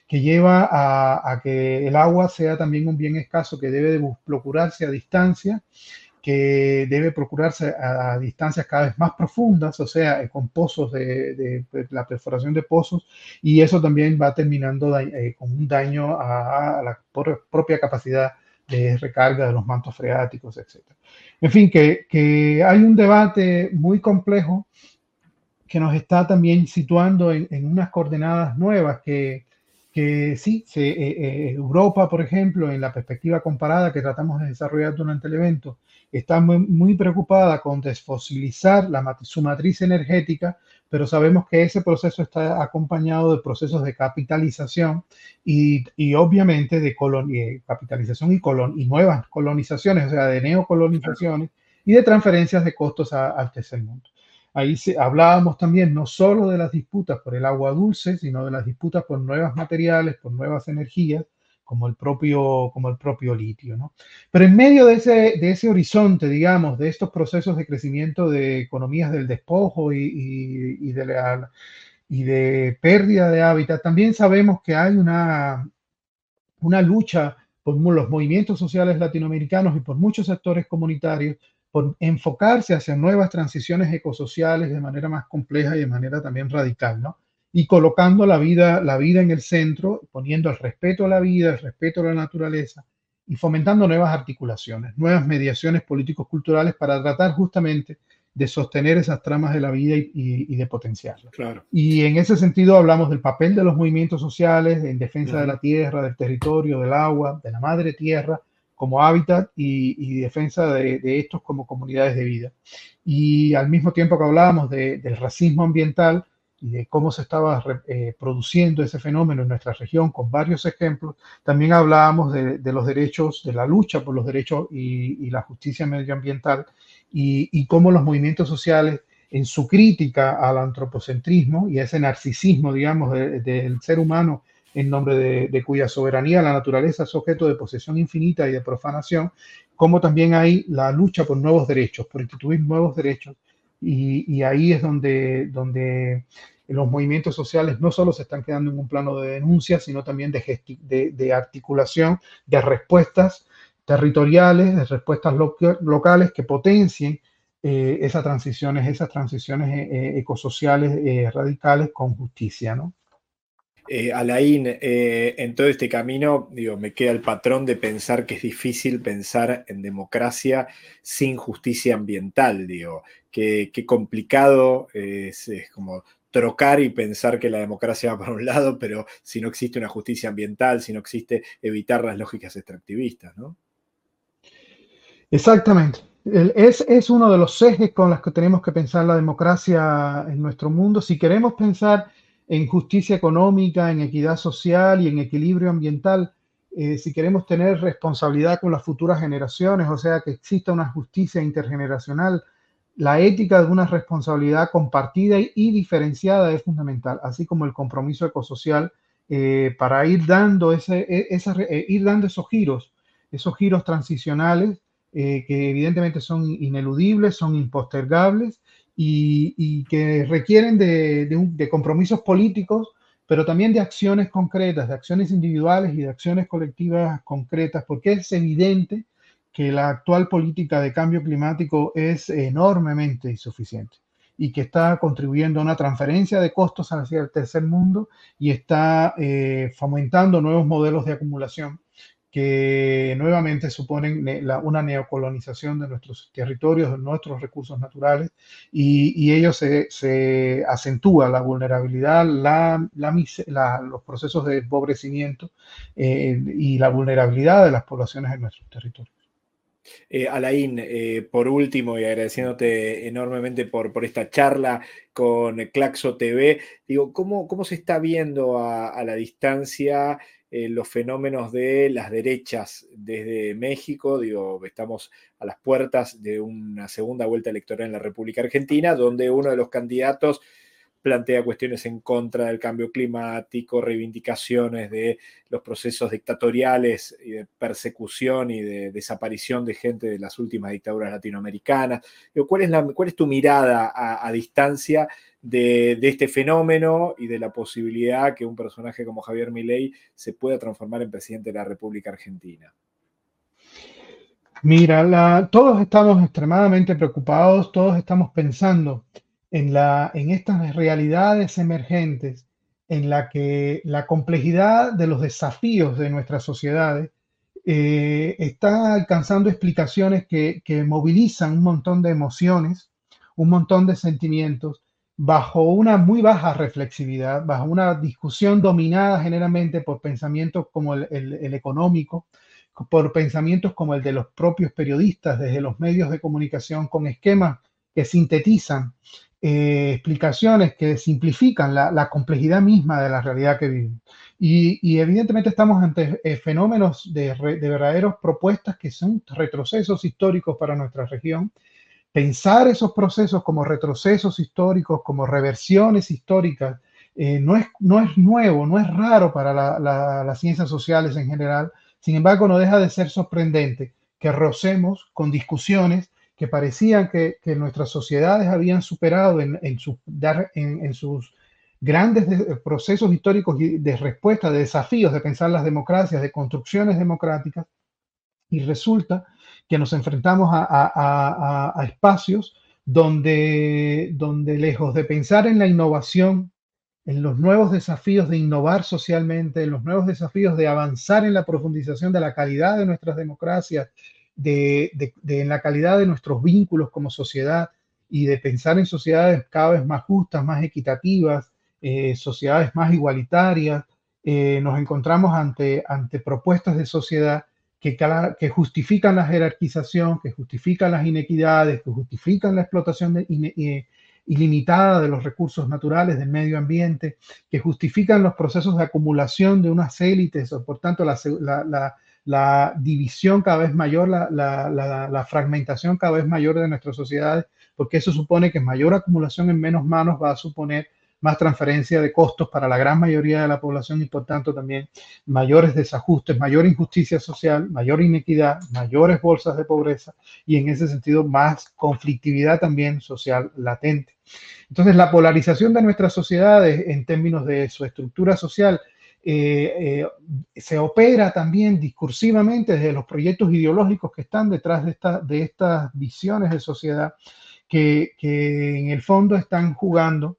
que lleva a, a que el agua sea también un bien escaso que debe de procurarse a distancia que debe procurarse a, distancias cada vez más profundas, o sea, eh, con pozos de, la perforación de pozos, y eso también va terminando eh, con un daño a, la propia capacidad de recarga de los mantos freáticos, etc. En fin, que, que, hay un debate muy complejo que nos está también situando en unas coordenadas nuevas que, que sí, eh, Europa, por ejemplo, en la perspectiva comparada que tratamos de desarrollar durante el evento, está muy, preocupada con desfosilizar la, su matriz energética, pero sabemos que ese proceso está acompañado de procesos de capitalización y, y obviamente de eh, capitalización y, colon y nuevas colonizaciones, o sea, de neocolonizaciones y de transferencias de costos al tercer mundo. Ahí se, hablábamos también no solo de las disputas por el agua dulce, sino de las disputas por nuevos materiales, por nuevas energías, como el propio, como el propio litio. ¿no? Pero en medio de ese, de ese horizonte, digamos, de estos procesos de crecimiento de economías del despojo y, de, de pérdida de hábitat, también sabemos que hay una, una lucha por los movimientos sociales latinoamericanos y por muchos sectores comunitarios por enfocarse hacia nuevas transiciones ecosociales de manera más compleja y de manera también radical, ¿no? y colocando la vida, la vida en el centro, poniendo el respeto a la vida, el respeto a la naturaleza y fomentando nuevas articulaciones, nuevas mediaciones políticos culturales para tratar justamente de sostener esas tramas de la vida y, de potenciarlas. Claro. Y en ese sentido hablamos del papel de los movimientos sociales en defensa de la tierra, del territorio, del agua, de la madre tierra como hábitat y, defensa de, estos como comunidades de vida. Y al mismo tiempo que hablábamos del racismo ambiental, y de cómo se estaba eh, produciendo ese fenómeno en nuestra región con varios ejemplos, también hablábamos de, los derechos, de la lucha por los derechos y, la justicia medioambiental y, cómo los movimientos sociales en su crítica al antropocentrismo y a ese narcisismo, digamos, del ser humano en nombre de, cuya soberanía la naturaleza es objeto de posesión infinita y de profanación, como también hay la lucha por nuevos derechos, por instituir nuevos derechos y, ahí es donde, donde los movimientos sociales no solo se están quedando en un plano de denuncia, sino también de, de, articulación de respuestas territoriales, de respuestas locales que potencien eh, esas transiciones, esas transiciones eh, eh, ecosociales radicales con justicia, ¿no? Eh, Alain, en todo este camino, digo, me queda el patrón de pensar que es difícil pensar en democracia sin justicia ambiental, digo, qué, complicado es, como trocar y pensar que la democracia va para un lado, pero si no existe una justicia ambiental, si no existe evitar las lógicas extractivistas, ¿no? Exactamente. Es, es uno de los ejes con los que tenemos que pensar la democracia en nuestro mundo. Si queremos pensar en justicia económica, en equidad social y en equilibrio ambiental, eh, si queremos tener responsabilidad con las futuras generaciones, o sea, que exista una justicia intergeneracional, la ética de una responsabilidad compartida y, diferenciada es fundamental, así como el compromiso ecosocial eh, para ir dando, ese, e, eh, ir dando esos giros, esos giros transicionales que evidentemente son ineludibles, son impostergables y, que requieren de, compromisos políticos, pero también de acciones concretas, de acciones individuales y de acciones colectivas concretas, porque es evidente que la actual política de cambio climático es enormemente insuficiente y que está contribuyendo a una transferencia de costos hacia el tercer mundo y está eh, fomentando nuevos modelos de acumulación que nuevamente suponen una neocolonización de nuestros territorios, de nuestros recursos naturales, y, ello se, acentúa la vulnerabilidad, los procesos de empobrecimiento eh, y la vulnerabilidad de las poblaciones en nuestros territorios. Eh, Alain, eh, por último, y agradeciéndote enormemente por, esta charla con Claxo TV, digo, ¿cómo, se está viendo a la distancia eh, los fenómenos de las derechas desde México. Digo, estamos a las puertas de una segunda vuelta electoral en la República Argentina, donde uno de los candidatos plantea cuestiones en contra del cambio climático, reivindicaciones de los procesos dictatoriales y de persecución y de desaparición de gente de las últimas dictaduras latinoamericanas. ¿Cuál es, cuál es tu mirada a distancia de, este fenómeno y de la posibilidad que un personaje como Javier Milei se pueda transformar en presidente de la República Argentina? Mira, todos estamos extremadamente preocupados, todos estamos pensando en, la, en estas realidades emergentes en la que la complejidad de los desafíos de nuestras sociedades eh, está alcanzando explicaciones que, que movilizan un montón de emociones, un montón de sentimientos bajo una muy baja reflexividad, bajo una discusión dominada generalmente por pensamientos como el, económico, por pensamientos como el de los propios periodistas desde los medios de comunicación, con esquemas que sintetizan eh, explicaciones que simplifican la, complejidad misma de la realidad que vivimos. Y, evidentemente estamos ante eh, fenómenos de, de propuestas que son retrocesos históricos para nuestra región pensar esos procesos como retrocesos históricos, como reversiones históricas, eh, no, es, no es nuevo, no es raro para las ciencias sociales en general. Sin embargo, no deja de ser sorprendente que rocemos con discusiones que parecían que, nuestras sociedades habían superado en, sus grandes procesos históricos de respuesta, de desafíos de pensar las democracias, de construcciones democráticas, y resulta que nos enfrentamos a, espacios donde, donde lejos de pensar en la innovación, en los nuevos desafíos de innovar socialmente, en los nuevos desafíos de avanzar en la profundización de la calidad de nuestras democracias, de, en la calidad de nuestros vínculos como sociedad y de pensar en sociedades cada vez más justas, más equitativas, eh, sociedades más igualitarias, eh, nos encontramos ante, ante propuestas de sociedad que, justifican la jerarquización, que justifican las inequidades, que justifican la explotación ilimitada de los recursos naturales del medio ambiente, que justifican los procesos de acumulación de unas élites, o por tanto la, división cada vez mayor, la, fragmentación cada vez mayor de nuestras sociedades, porque eso supone que mayor acumulación en menos manos va a suponer más transferencia de costos para la gran mayoría de la población y por tanto también mayores desajustes, mayor injusticia social, mayor inequidad, mayores bolsas de pobreza y en ese sentido más conflictividad también social latente. Entonces la polarización de nuestras sociedades en términos de su estructura social eh, eh, se opera también discursivamente desde los proyectos ideológicos que están detrás de, esta, de estas visiones de sociedad que, que en el fondo están jugando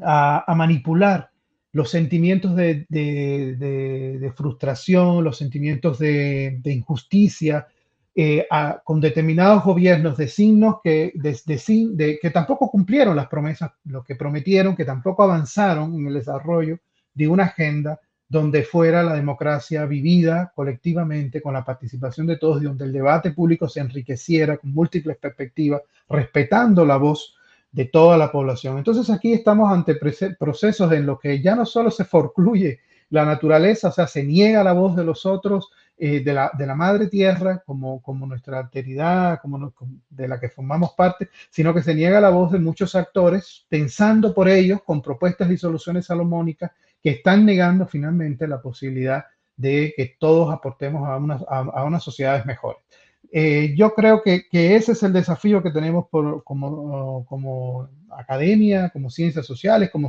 a, manipular los sentimientos de, frustración, los sentimientos de, injusticia, eh, con determinados gobiernos de signos que, de, que tampoco cumplieron las promesas, lo que prometieron, que tampoco avanzaron en el desarrollo de una agenda donde fuera la democracia vivida colectivamente con la participación de todos y donde el debate público se enriqueciera con múltiples perspectivas, respetando la voz de toda la población. Entonces aquí estamos ante procesos en los que ya no solo se forcluye la naturaleza, o sea, se niega la voz de los otros, eh, de, la, de, la, madre tierra como, como nuestra alteridad, como, de la que formamos parte, sino que se niega la voz de muchos actores, pensando por ellos con propuestas y soluciones salomónicas que están negando finalmente la posibilidad de que todos aportemos a, una, a, unas sociedades mejores. Eh, yo creo que, que, ese es el desafío que tenemos por, como, como academia, como ciencias sociales, como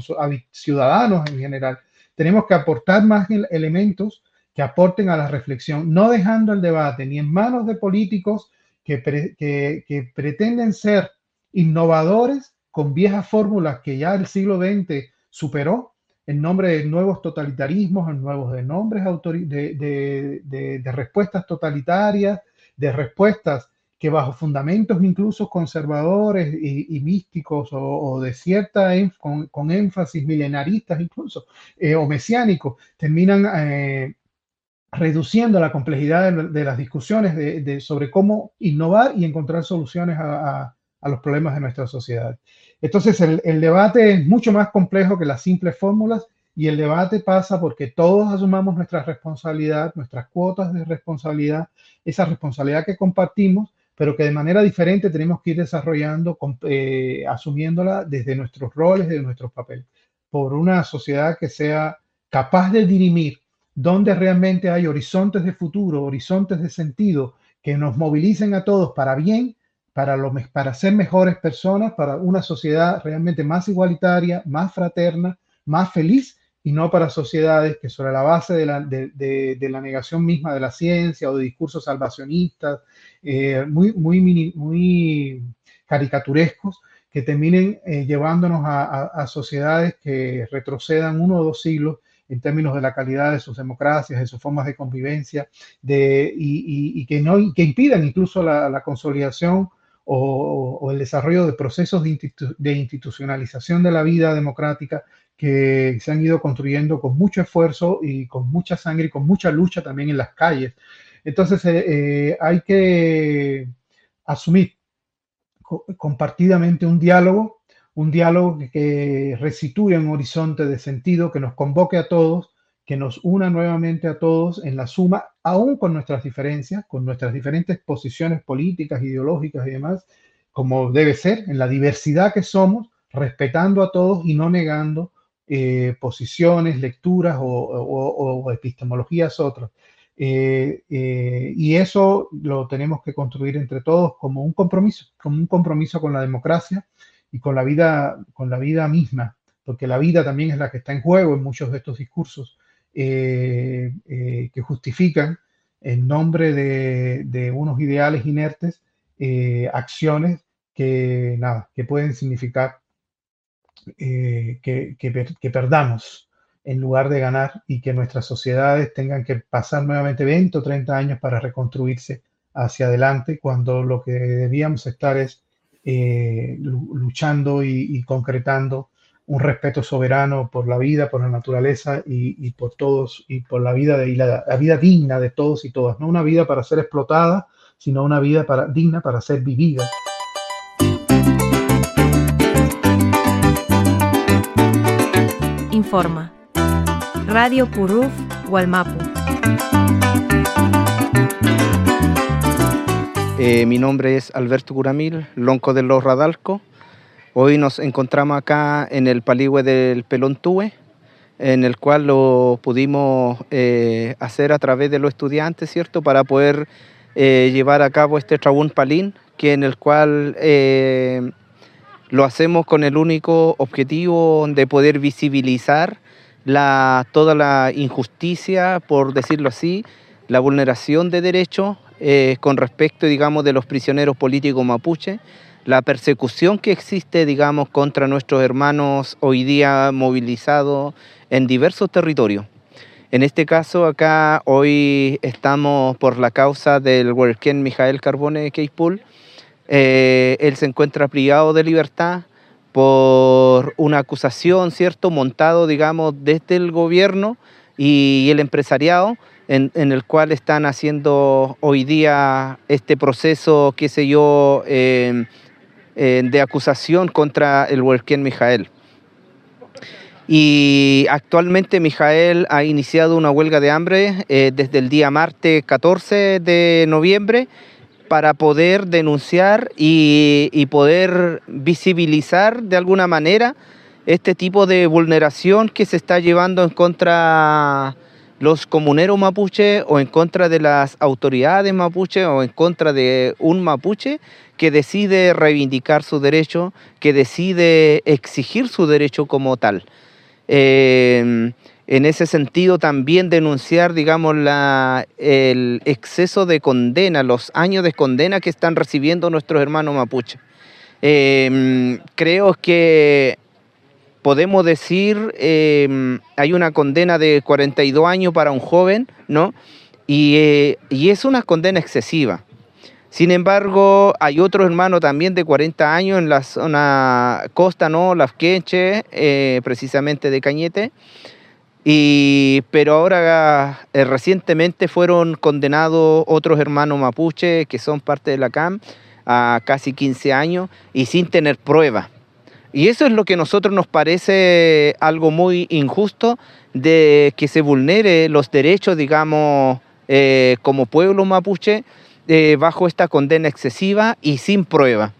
ciudadanos en general. Tenemos que aportar más elementos que aporten a la reflexión, no dejando el debate ni en manos de políticos que, que, pretenden ser innovadores con viejas fórmulas que ya el siglo XX superó en nombre de nuevos totalitarismos, en nuevos de nombres de, de, de, respuestas totalitarias, de respuestas que bajo fundamentos incluso conservadores y, místicos o, de cierta con, énfasis milenaristas incluso eh, o mesiánicos terminan eh, reduciendo la complejidad de, las discusiones sobre cómo innovar y encontrar soluciones a, los problemas de nuestra sociedad. Entonces, el, debate es mucho más complejo que las simples fórmulas y el debate pasa porque todos asumamos nuestra responsabilidad, nuestras cuotas de responsabilidad, esa responsabilidad que compartimos, pero que de manera diferente tenemos que ir desarrollando, eh, asumiéndola desde nuestros roles, desde nuestros papeles, por una sociedad que sea capaz de dirimir donde realmente hay horizontes de futuro, horizontes de sentido que nos movilicen a todos para bien, para, lo, para ser mejores personas, para una sociedad realmente más igualitaria, más fraterna, más feliz y no para sociedades que sobre la base de la, de, la negación misma de la ciencia o de discursos salvacionistas eh, muy, muy, muy caricaturescos, que terminen eh, llevándonos a, a, sociedades que retrocedan uno o dos siglos en términos de la calidad de sus democracias, de sus formas de convivencia, de, y, que, no, que impidan incluso la, consolidación o, el desarrollo de procesos de, institucionalización de la vida democrática que se han ido construyendo con mucho esfuerzo y con mucha sangre y con mucha lucha también en las calles. Entonces eh, eh, hay que asumir compartidamente un diálogo un diálogo que resitúe un horizonte de sentido, que nos convoque a todos, que nos una nuevamente a todos en la suma, aún con nuestras diferencias, con nuestras diferentes posiciones políticas, ideológicas y demás, como debe ser, en la diversidad que somos, respetando a todos y no negando eh, posiciones, lecturas o, epistemologías otras. Eh, eh, y eso lo tenemos que construir entre todos como un compromiso, como un compromiso con la democracia, y con la vida, con la vida misma, porque la vida también es la que está en juego en muchos de estos discursos eh, eh, que justifican en nombre de, unos ideales inertes eh, acciones que, nada, que pueden significar que, que, perdamos en lugar de ganar y que nuestras sociedades tengan que pasar nuevamente 20 o 30 años para reconstruirse hacia adelante cuando lo que debíamos estar es luchando y, concretando un respeto soberano por la vida, por la naturaleza y, por todos, y por la vida, de, y la, vida digna de todos y todas. No una vida para ser explotada, sino una vida para, digna para ser vivida. Informa. Radio Puruf, Gualmapu. Eh, mi nombre es Alberto Curamil, lonco de los Radalco. Hoy nos encontramos acá en el paligüe del Pelón Tue, en el cual lo pudimos eh, hacer a través de los estudiantes, ¿cierto? Para poder eh, llevar a cabo este Trabún Palín, que en el cual lo hacemos con el único objetivo de poder visibilizar la, toda la injusticia, por decirlo así, la vulneración de derechos eh, con respecto, digamos, de los prisioneros políticos mapuche, la persecución que existe, digamos, contra nuestros hermanos hoy día movilizados en diversos territorios. En este caso, acá hoy estamos por la causa del huerquén Mijael Carbone Keipul. Eh, él se encuentra privado de libertad por una acusación, ¿cierto?, montado, digamos, desde el gobierno y, el empresariado, en, el cual están haciendo hoy día este proceso, qué sé yo, eh, eh, de acusación contra el huerquén Mijael. Y actualmente Mijael ha iniciado una huelga de hambre eh, desde el día martes 14 de noviembre para poder denunciar y, poder visibilizar de alguna manera este tipo de vulneración que se está llevando en contra los comuneros mapuche o en contra de las autoridades mapuche o en contra de un mapuche que decide reivindicar su derecho, que decide exigir su derecho como tal. Em, en ese sentido también denunciar, digamos, el exceso de condena, los años de condena que están recibiendo nuestros hermanos mapuche. Em, creo que podemos decir, em, hay una condena de 42 años para un joven, ¿no? Y, eh, y es una condena excesiva. Sin embargo, hay otro hermano también de 40 años en la zona costa, ¿no? Las Queche, eh, precisamente de Cañete. Y, pero ahora eh, recientemente fueron condenados otros hermanos mapuche que son parte de la CAM a casi 15 años y sin tener prueba. Y eso es lo que a nosotros nos parece algo muy injusto de que se vulnere los derechos, digamos, eh, como pueblo mapuche eh, bajo esta condena excesiva y sin prueba.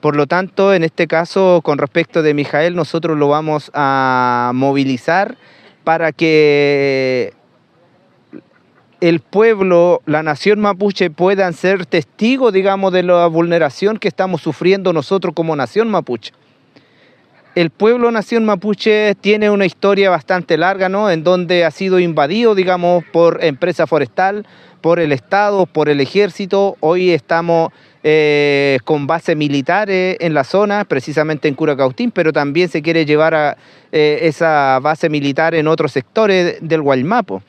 Por lo tanto, en este caso, con respecto de Mijael, nosotros lo vamos a movilizar para que el pueblo, la nación mapuche puedan ser testigos, digamos, de la vulneración que estamos sufriendo nosotros como nación mapuche. El pueblo nación mapuche tiene una historia bastante larga, ¿no? En donde ha sido invadido, digamos, por empresa forestal, por el Estado, por el ejército. Hoy estamos eh, con bases militares en la zona, precisamente en Curacautín, pero también se quiere llevar a eh, esa base militar en otros sectores del Guaymapo.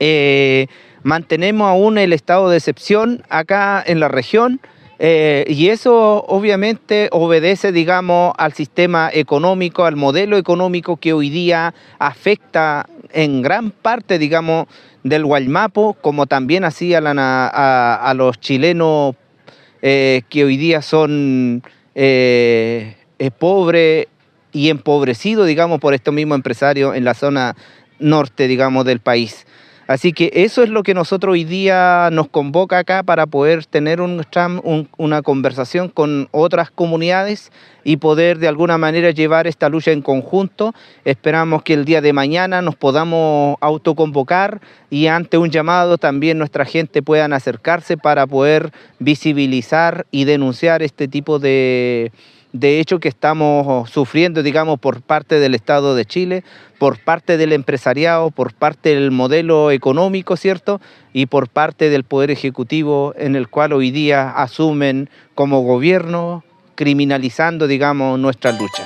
Eh, mantenemos aún el estado de excepción acá en la región. Y eso obviamente obedece, digamos, al sistema económico, al modelo económico que hoy día afecta en gran parte, digamos, del Guaymapo, como también hacía a, los chilenos eh, que hoy día son eh, eh, pobres y empobrecidos, digamos, por estos mismos empresarios en la zona norte, digamos, del país. Así que eso es lo que nosotros hoy día nos convoca acá para poder tener un, una conversación con otras comunidades y poder de alguna manera llevar esta lucha en conjunto. Esperamos que el día de mañana nos podamos autoconvocar y ante un llamado también nuestra gente puedan acercarse para poder visibilizar y denunciar este tipo de de hecho que estamos sufriendo, digamos, por parte del Estado de Chile, por parte del empresariado, por parte del modelo económico, ¿cierto? Y por parte del Poder Ejecutivo, en el cual hoy día asumen como gobierno, criminalizando, digamos, nuestra lucha.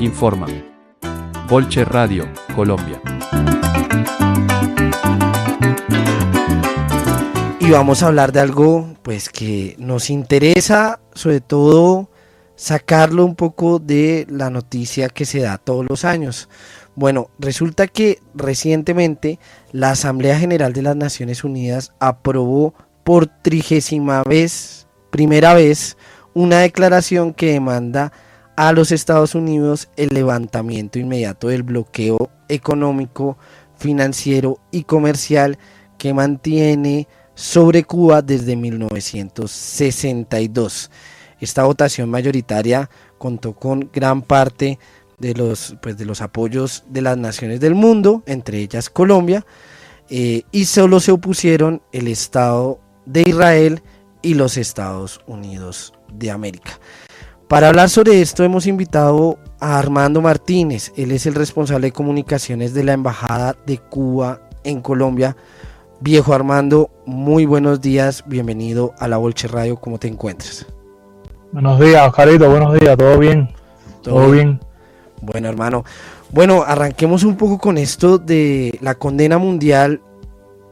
Informa. Bolche Radio, Colombia. Y vamos a hablar de algo pues que nos interesa sobre todo sacarlo un poco de la noticia que se da todos los años. Bueno, resulta que recientemente la Asamblea General de las Naciones Unidas aprobó por trigésima vez, primera vez, una declaración que demanda a los Estados Unidos el levantamiento inmediato del bloqueo económico, financiero y comercial que mantiene sobre Cuba desde 1962. Esta votación mayoritaria contó con gran parte de los, pues, de los apoyos de las naciones del mundo, entre ellas Colombia, eh, y solo se opusieron el Estado de Israel y los Estados Unidos de América. Para hablar sobre esto hemos invitado a Armando Martínez, él es el responsable de comunicaciones de la Embajada de Cuba en Colombia. Viejo Armando, muy buenos días, bienvenido a la Bolche Radio, ¿cómo te encuentras? Buenos días, Oscarito, buenos días, ¿todo bien? Todo bien. Bueno, hermano. Bueno, arranquemos un poco con esto de la condena mundial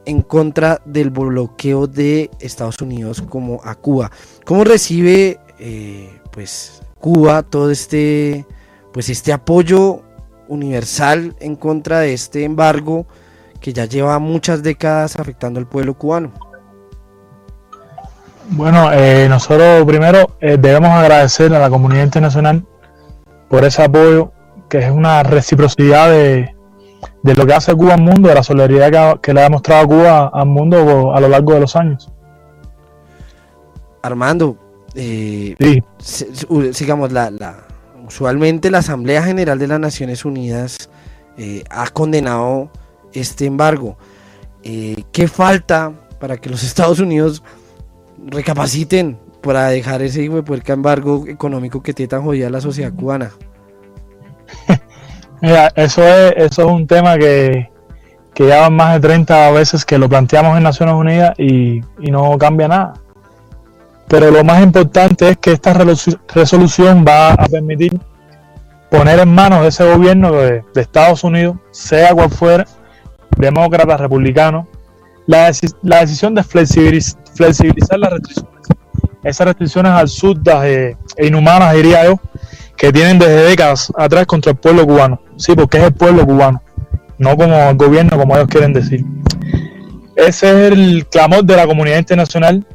en contra del bloqueo de Estados Unidos como a Cuba. ¿Cómo recibe eh, pues Cuba todo este pues este apoyo universal en contra de este embargo que ya lleva muchas décadas afectando al pueblo cubano? Bueno, eh, nosotros primero eh, debemos agradecer a la comunidad internacional por ese apoyo, que es una reciprocidad de, lo que hace Cuba al mundo, de la solidaridad que, le ha mostrado Cuba al mundo a lo largo de los años. Armando, eh, sigamos, la, usualmente la Asamblea General de las Naciones Unidas eh, ha condenado este embargo. Eh, ¿Qué falta para que los *laughs* Estados Unidos recapaciten para dejar ese hijo de embargo económico que tiene tan jodida la sociedad cubana? *laughs* Mira, eso es, eso es un tema que, que ya van más de 30 veces que lo planteamos en Naciones Unidas y, no cambia nada. Pero lo más importante es que esta resolución va a permitir poner en manos de ese gobierno de Estados Unidos, sea cual fuera, demócrata, republicano, la, la decisión de flexibilizar las restricciones. Esas restricciones absurdas e, e inhumanas, diría yo, que tienen desde décadas atrás contra el pueblo cubano. Sí, porque es el pueblo cubano, no como el gobierno, como ellos quieren decir. Ese es el clamor de la comunidad internacional.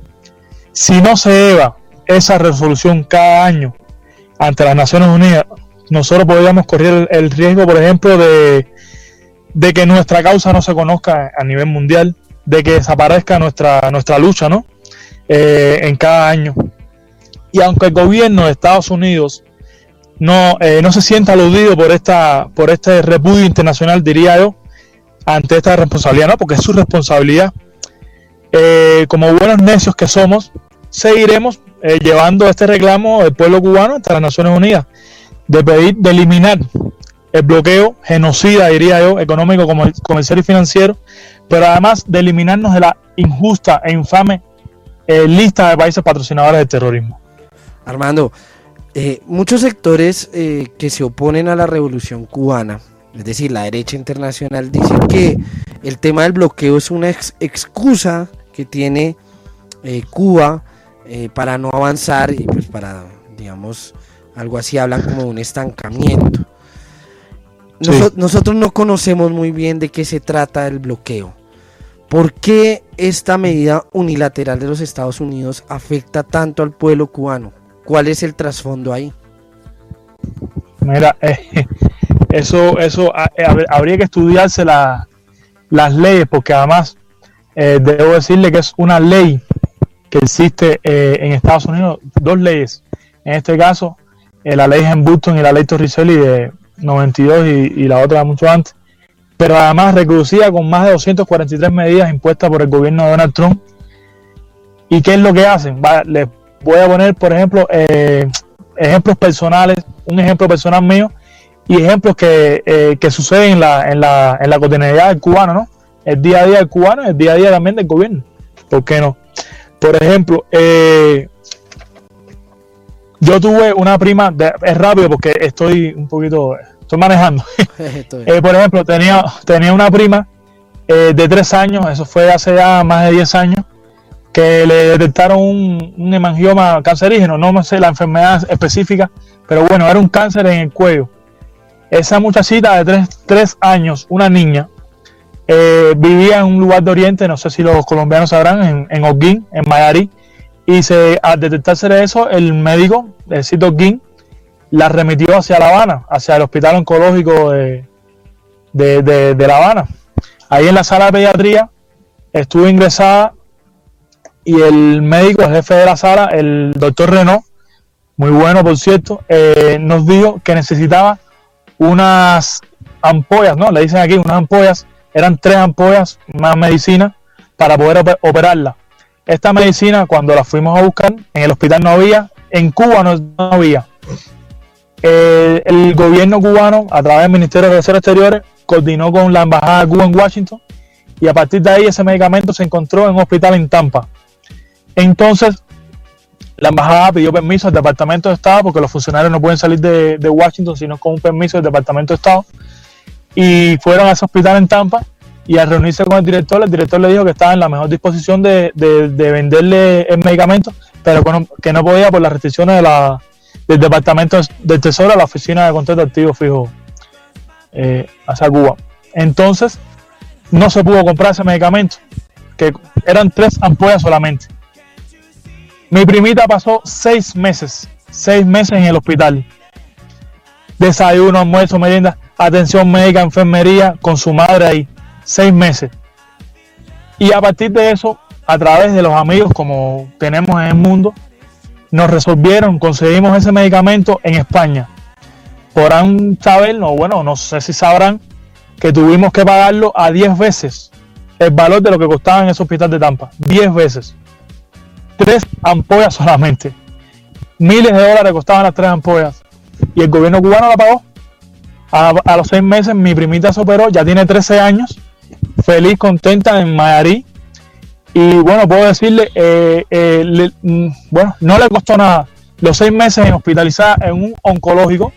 Si no se eva esa resolución cada año ante las Naciones Unidas, nosotros podríamos correr el riesgo, por ejemplo, de, de que nuestra causa no se conozca a nivel mundial, de que desaparezca nuestra, nuestra lucha, ¿no? Eh, en cada año. Y aunque el gobierno de Estados Unidos no, eh, no se sienta aludido por esta, por este repudio internacional, diría yo, ante esta responsabilidad, ¿no? Porque es su responsabilidad. Eh, como buenos necios que somos, seguiremos llevando este reclamo del pueblo cubano ante las Naciones Unidas, de pedir, de eliminar el bloqueo genocida, diría yo, económico, comercial y financiero, pero además de eliminarnos de la injusta e infame eh, lista de países patrocinadores del terrorismo. Armando, eh, muchos sectores eh, que se oponen a la revolución cubana, es decir, la derecha internacional, dicen que el tema del bloqueo es una excusa que tiene Cuba para no avanzar y pues para, digamos, algo así hablan como un estancamiento. Nosotros no conocemos muy bien de qué se trata el bloqueo. ¿Por qué esta medida unilateral de los Estados Unidos afecta tanto al pueblo cubano? ¿Cuál es el trasfondo ahí? Mira, eh, eso, eso eh, habría que estudiarse las leyes, porque además eh, debo decirle que es una ley que existe en Estados Unidos, dos leyes. En este caso, la ley Hembutton y la ley Torricelli de 92 y, y la otra mucho antes pero además reconocida con más de 243 medidas impuestas por el gobierno de Donald Trump. ¿Y qué es lo que hacen? les voy a poner, por ejemplo, eh, ejemplos personales, un ejemplo personal mío y ejemplos que, eh, que suceden en la, en, la, en la cotidianidad del cubano, ¿no? El día a día del cubano y el día a día también del gobierno. ¿Por qué no? Por ejemplo, eh, yo tuve una prima, es rápido porque estoy un poquito estoy manejando. *laughs* *laughs* Eh, por ejemplo, tenía, tenía una prima eh, de tres años, eso fue hace ya más de 10 años, que le detectaron un, un, hemangioma cancerígeno, no sé la enfermedad específica, pero bueno, era un cáncer en el cuello. Esa muchachita de tres, años, una niña, eh, vivía en un lugar de Oriente, no sé si los colombianos sabrán, en, en Oguín, en Mayarí, y se, al detectarse eso, el médico, el sitio Oguín, la remitió hacia La Habana, hacia el Hospital Oncológico de, de, La Habana. Ahí en la sala de pediatría estuvo ingresada y el médico, el jefe de la sala, el doctor Renault, muy bueno por cierto, eh, nos dijo que necesitaba unas ampollas, ¿no? Le dicen aquí unas ampollas, eran tres ampollas más medicina para poder operarla. Esta medicina, cuando la fuimos a buscar, en el hospital no había, en Cuba no había. El gobierno cubano, a través del Ministerio de Relaciones Exteriores, coordinó con la Embajada de Cuba en Washington y a partir de ahí ese medicamento se encontró en un hospital en Tampa. Entonces, la embajada pidió permiso al Departamento de Estado, porque los funcionarios no pueden salir de, de Washington sino con un permiso del Departamento de Estado, y fueron a ese hospital en Tampa y al reunirse con el director, el director le dijo que estaba en la mejor disposición de, de, de venderle el medicamento, pero que no, podía por las restricciones del Departamento del Tesoro a la Oficina de Control de Activos Fijos eh, hacia Cuba. Entonces, no se pudo comprar ese medicamento, que eran tres ampollas solamente. Mi primita pasó seis meses, seis meses en el hospital. Desayuno, almuerzo, merienda, atención médica, enfermería, con su madre ahí, seis meses. Y a partir de eso, a través de los amigos como tenemos en el mundo, nos resolvieron, conseguimos ese medicamento en España. Podrán saber, no, bueno, no sé si sabrán, que tuvimos que pagarlo a 10 veces el valor de lo que costaba en ese hospital de Tampa. 10 veces. Tres ampollas solamente. Miles de dólares costaban las tres ampollas. Y el gobierno cubano la pagó. A, a los seis meses mi primita se operó, ya tiene 13 años, feliz, contenta en Mayarí. Y bueno, puedo decirle, eh, eh, le- mm, bueno, no le costó nada. Los seis meses en hospitalizada en un oncológico,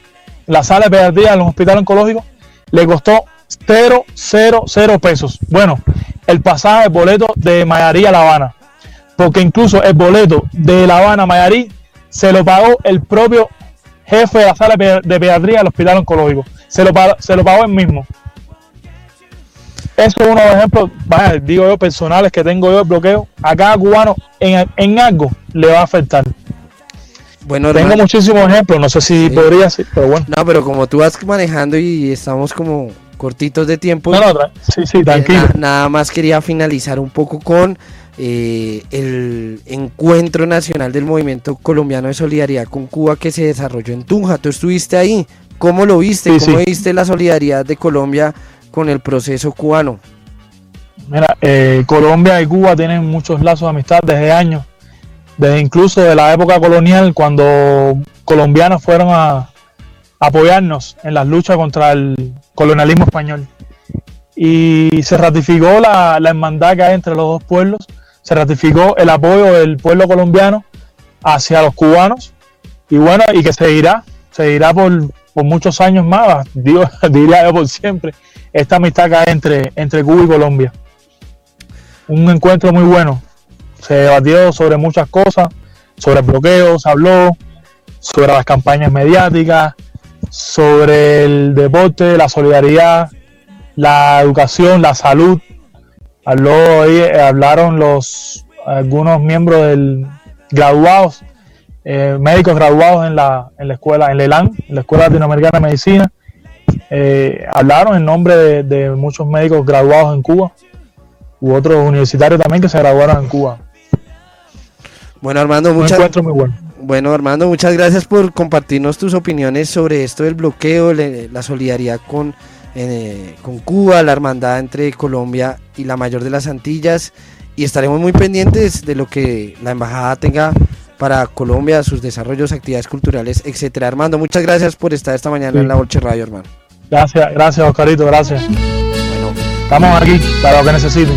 la sala de pediatría en un hospital oncológico, le costó 0, 0, 0 pesos. Bueno, el pasaje, el boleto de Mayarí a La Habana. Porque incluso el boleto de La Habana a Mayarí se lo pagó el propio jefe de la sala de pe- de pediatría del hospital oncológico. Se lo, se lo pagó él mismo. Eso es uno de los ejemplos, vaya, digo yo, personales que tengo yo el bloqueo. A cada cubano en, en algo le va a afectar. Bueno, Tengo hermano, muchísimos ejemplos, no sé si podría ser, pero bueno. no, pero como tú vas manejando y estamos como cortitos de tiempo, No, no, sí, sí, eh, tranquilo. na- nada más quería finalizar un poco con eh, el encuentro nacional del movimiento colombiano de solidaridad con Cuba que se desarrolló en Tunja. Tú estuviste ahí. ¿Cómo lo viste? Sí, ¿Cómo sí. viste la solidaridad de Colombia con el proceso cubano? Mira, eh, Colombia y Cuba tienen muchos lazos de amistad desde años, desde incluso de la época colonial, cuando colombianos fueron a apoyarnos en las luchas contra el colonialismo español. Y se ratificó la, la hermandad que hay entre los dos pueblos, se ratificó el apoyo del pueblo colombiano hacia los cubanos, y bueno, y que seguirá, seguirá por, por muchos años más, *laughs* digo, diría yo por siempre, esta amistad que hay entre, entre Cuba y Colombia un encuentro muy bueno. Se debatió sobre muchas cosas, sobre el bloqueo, se habló, sobre las campañas mediáticas, sobre el deporte, la solidaridad, la educación, la salud. Habló eh, hablaron los algunos miembros del graduados, eh, médicos graduados en la, en la escuela, en la ELAN, en la Escuela Latinoamericana de Medicina. Eh, hablaron en nombre de, de muchos médicos graduados en Cuba u otros universitarios también que se graduaron en Cuba. Bueno, Armando, muchas, encuentro muy bueno. bueno, Armando, muchas gracias por compartirnos tus opiniones sobre esto del bloqueo, le- la solidaridad con, eh, con Cuba, la hermandad entre Colombia y la mayor de las Antillas. Y estaremos muy pendientes de lo que la embajada tenga para Colombia, sus desarrollos, actividades culturales, etcétera. Armando, muchas gracias por estar esta mañana Sí. en la Bolche Radio, hermano. Gracias, gracias Oscarito, gracias. Bueno, Estamos aquí para lo que necesiten.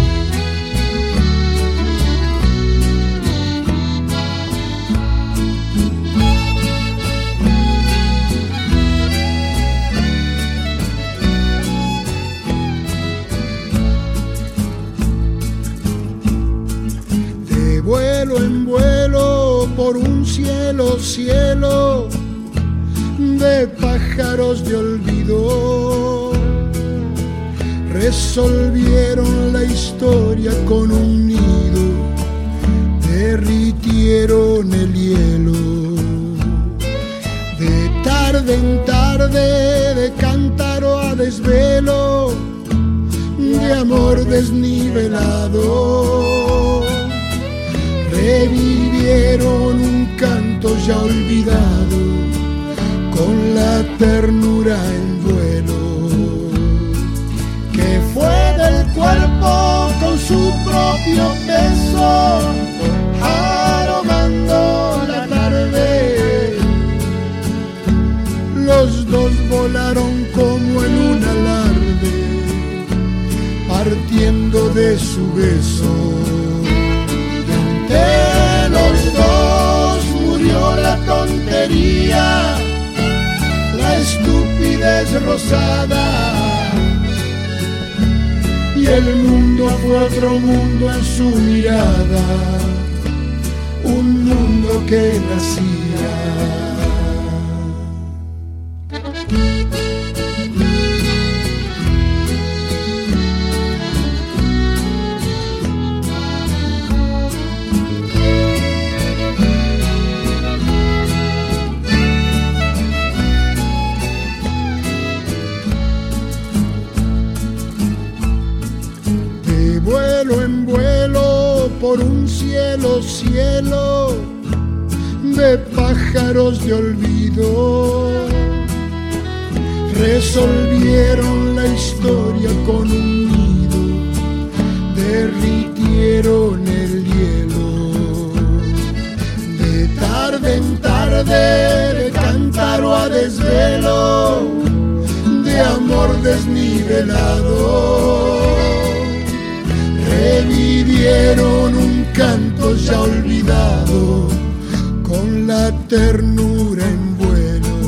De vuelo en vuelo por un cielo, cielo de pájaros de olvido. Resolvieron la historia con un nido, derritieron el hielo. De tarde en tarde, de cántaro a desvelo, de amor desnivelado revivieron un canto ya olvidado con la ternura en vuelo que fue del cuerpo con su propio peso aromando la tarde. Los dos volaron como en un alarde partiendo de su beso. De los dos estupidez rosada. Y el mundo fue otro mundo en su mirada, un mundo que nací desnivelado revivieron un canto ya olvidado con la ternura en vuelo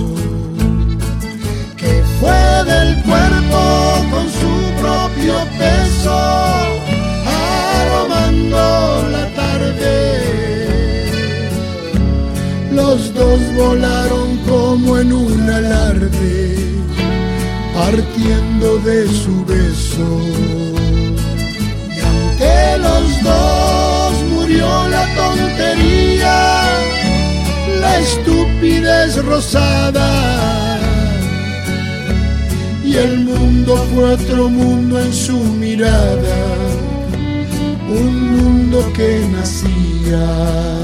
que fue del cuerpo con su propio peso aromando la tarde. Los dos volaron como en un partiendo de su beso de los dos murió la tontería, la estupidez rosada. Y el mundo fue otro mundo en su mirada, un mundo que nacía.